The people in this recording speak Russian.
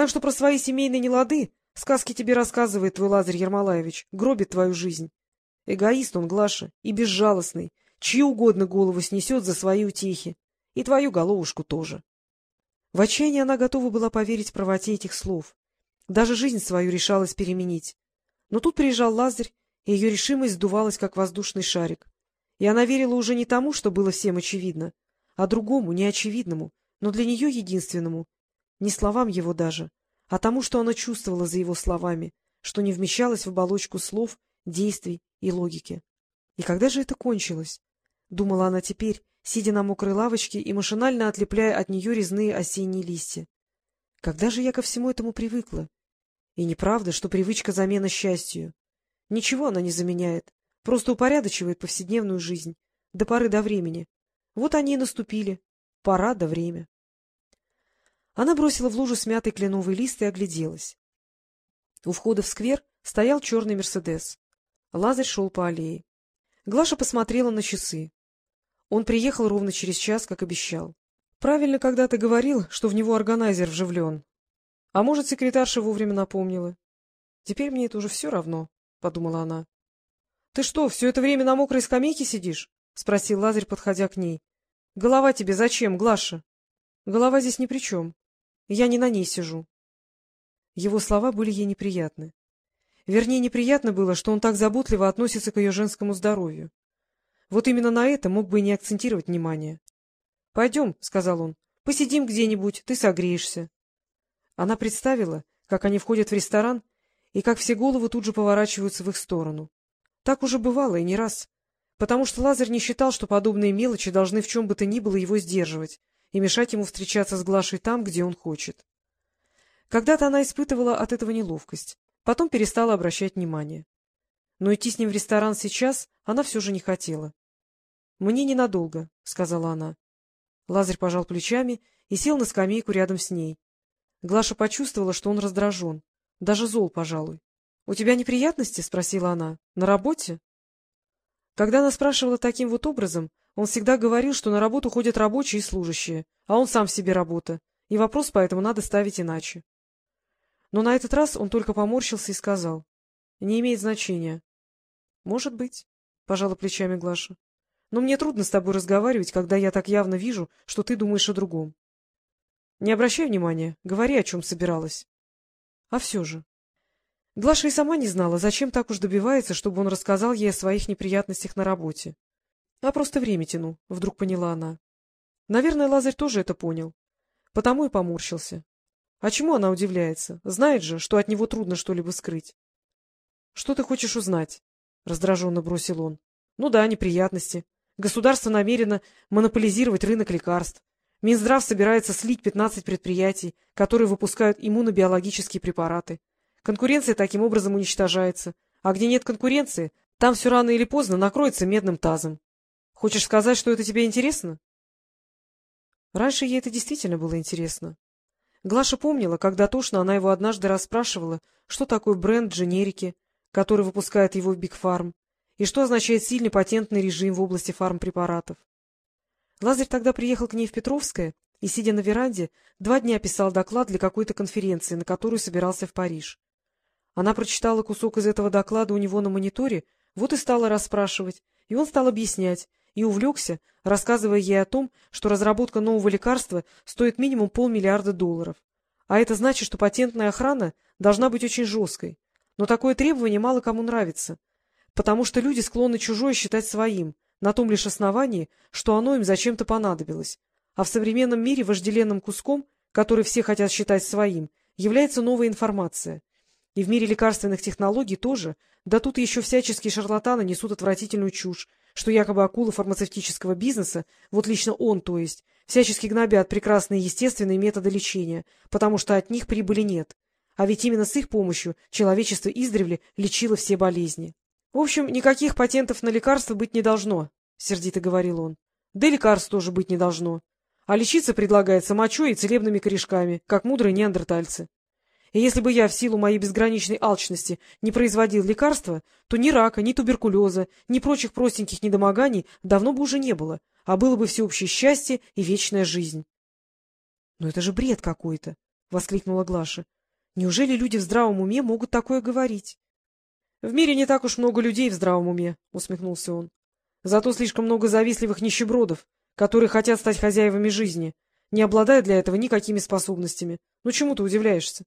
Так что про свои семейные нелады сказки тебе рассказывает твой Лазарь Ермолаевич, гробит твою жизнь. Эгоист он, Глаша, и безжалостный, чью угодно голову снесет за свои утехи, и твою головушку тоже. В отчаянии она готова была поверить правоте этих слов. Даже жизнь свою решалась переменить. Но тут приезжал Лазарь, и ее решимость сдувалась, как воздушный шарик. И она верила уже не тому, что было всем очевидно, а другому, неочевидному, но для нее единственному, не словам его даже, а тому, что она чувствовала за его словами, что не вмещалось в оболочку слов, действий и логики. И когда же это кончилось? Думала она теперь, сидя на мокрой лавочке и машинально отлепляя от нее резные осенние листья. Когда же я ко всему этому привыкла? И неправда, что привычка замена счастью. Ничего она не заменяет, просто упорядочивает повседневную жизнь, до поры до времени. Вот они и наступили. Пора до время. Она бросила в лужу смятый кленовый лист и огляделась. У входа в сквер стоял черный «Мерседес». Лазарь шел по аллее. Глаша посмотрела на часы. Он приехал ровно через час, как обещал. Правильно когда ты говорил, что в него органайзер вживлен. А может, секретарша вовремя напомнила. Теперь мне это уже все равно, — подумала она. — Ты что, все это время на мокрой скамейке сидишь? — спросил Лазарь, подходя к ней. — Голова тебе зачем, Глаша? — Голова здесь ни при чем. Я не на ней сижу. Его слова были ей неприятны. Вернее, неприятно было, что он так заботливо относится к ее женскому здоровью. Вот именно на это мог бы и не акцентировать внимание. — Пойдем, — сказал он, — посидим где-нибудь, ты согреешься. Она представила, как они входят в ресторан, и как все головы тут же поворачиваются в их сторону. Так уже бывало и не раз, потому что Лазарь не считал, что подобные мелочи должны в чем бы то ни было его сдерживать и мешать ему встречаться с Глашей там, где он хочет. Когда-то она испытывала от этого неловкость, потом перестала обращать внимание. Но идти с ним в ресторан сейчас она все же не хотела. — Мне ненадолго, — сказала она. Лазарь пожал плечами и сел на скамейку рядом с ней. Глаша почувствовала, что он раздражен, даже зол, пожалуй. — У тебя неприятности? — спросила она. — На работе? Когда она спрашивала таким вот образом, он всегда говорил, что на работу ходят рабочие и служащие, а он сам себе работа, и вопрос поэтому надо ставить иначе. Но на этот раз он только поморщился и сказал. — Не имеет значения. — Может быть, — пожала плечами Глаша. Но мне трудно с тобой разговаривать, когда я так явно вижу, что ты думаешь о другом. Не обращай внимания, говори, о чем собиралась. А все же. Глаша и сама не знала, зачем так уж добивается, чтобы он рассказал ей о своих неприятностях на работе. А просто время тяну, — вдруг поняла она. Наверное, Лазарь тоже это понял. Потому и поморщился. А чему она удивляется? Знает же, что от него трудно что-либо скрыть. — Что ты хочешь узнать? — раздраженно бросил он. — Ну да, неприятности. Государство намерено монополизировать рынок лекарств. Минздрав собирается слить 15 предприятий, которые выпускают иммунобиологические препараты. Конкуренция таким образом уничтожается. А где нет конкуренции, там все рано или поздно накроется медным тазом. Хочешь сказать, что это тебе интересно? Раньше ей это действительно было интересно. Глаша помнила, как дотошно она его однажды расспрашивала, что такое бренд дженерики, который выпускает его в Бигфарм, и что означает сильный патентный режим в области фармпрепаратов. Лазарь тогда приехал к ней в Петровское и, сидя на веранде, два дня писал доклад для какой-то конференции, на которую собирался в Париж. Она прочитала кусок из этого доклада у него на мониторе, вот и стала расспрашивать, и он стал объяснять, и увлекся, рассказывая ей о том, что разработка нового лекарства стоит минимум полмиллиарда долларов. А это значит, что патентная охрана должна быть очень жесткой. Но такое требование мало кому нравится — потому что люди склонны чужое считать своим, на том лишь основании, что оно им зачем-то понадобилось. А в современном мире вожделенным куском, который все хотят считать своим, является новая информация. И в мире лекарственных технологий тоже, да тут еще всяческие шарлатаны несут отвратительную чушь, что якобы акулы фармацевтического бизнеса, вот лично он, то есть, всячески гнобят прекрасные естественные методы лечения, потому что от них прибыли нет. А ведь именно с их помощью человечество издревле лечило все болезни. — В общем, никаких патентов на лекарства быть не должно, — сердито говорил он. — Да лекарств тоже быть не должно. А лечиться предлагается мочой и целебными корешками, как мудрые неандертальцы. Если бы я в силу моей безграничной алчности не производил лекарства, то ни рака, ни туберкулеза, ни прочих простеньких недомоганий давно бы уже не было, а было бы всеобщее счастье и вечная жизнь. — Но это же бред какой-то. — воскликнула Глаша. — Неужели люди в здравом уме могут такое говорить? — В мире не так уж много людей в здравом уме, — усмехнулся он. — Зато слишком много завистливых нищебродов, которые хотят стать хозяевами жизни, не обладая для этого никакими способностями. Ну чему ты удивляешься?